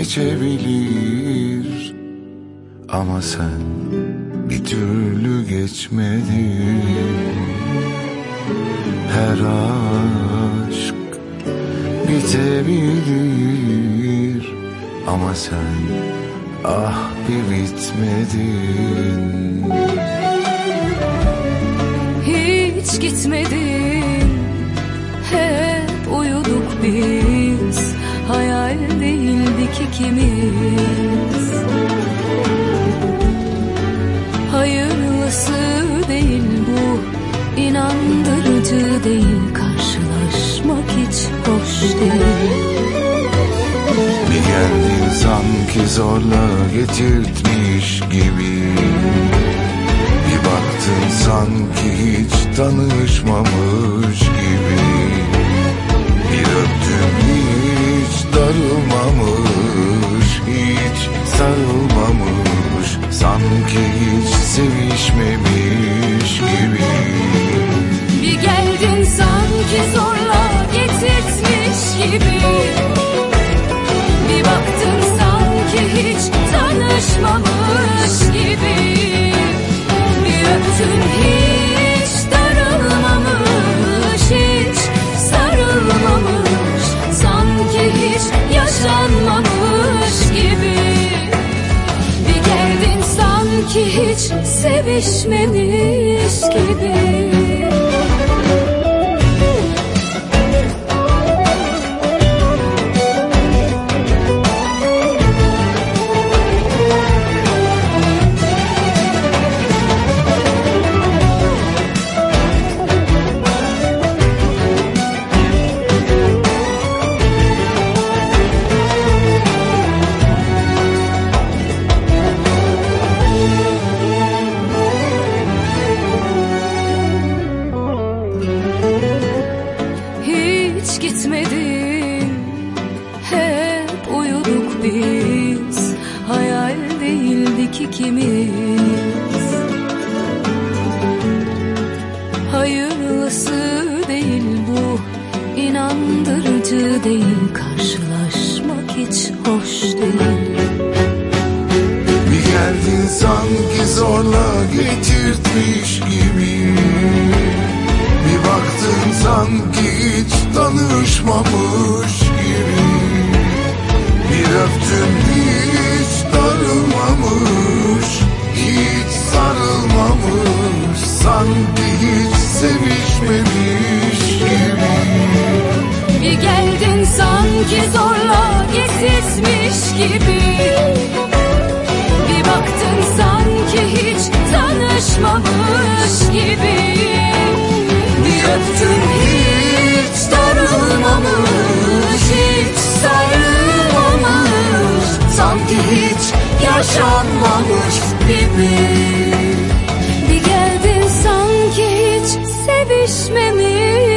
geçebilir. Ama sen bir türlü geçmedin. Her aşk bitebilir. Ama sen ah bir bitmedin. Hiç gitmedin. Hep uyuduk biz değildik ikimiz Hayırlısı değil bu inandırıcı değil Karşılaşmak hiç hoş değil. Bir geldin sanki zorla getirtmiş gibi. Bir baktın sanki hiç tanışmamış gibi Sanki hiç sevişmemiş gibi. Bir geldin sanki hiç sevişmemiş gibi Hiç gitmedin Hep uyuduk biz. Hayal değildik ikimiz. Hayırlısı değil bu. İnandırıcı değil. Karşılaşmak hiç hoş değil. Bir geldin sanki zorla getirtmiş gibi sanki hiç tanışmamış gibi. Bir öptün hiç darılmamış Hiç sarılmamış Sanki hiç sevişmemiş gibi. Bir geldin sanki zorla getirtmiş gibi hiç yaşanmamış gibi. Bir geldin sanki hiç sevişmemiş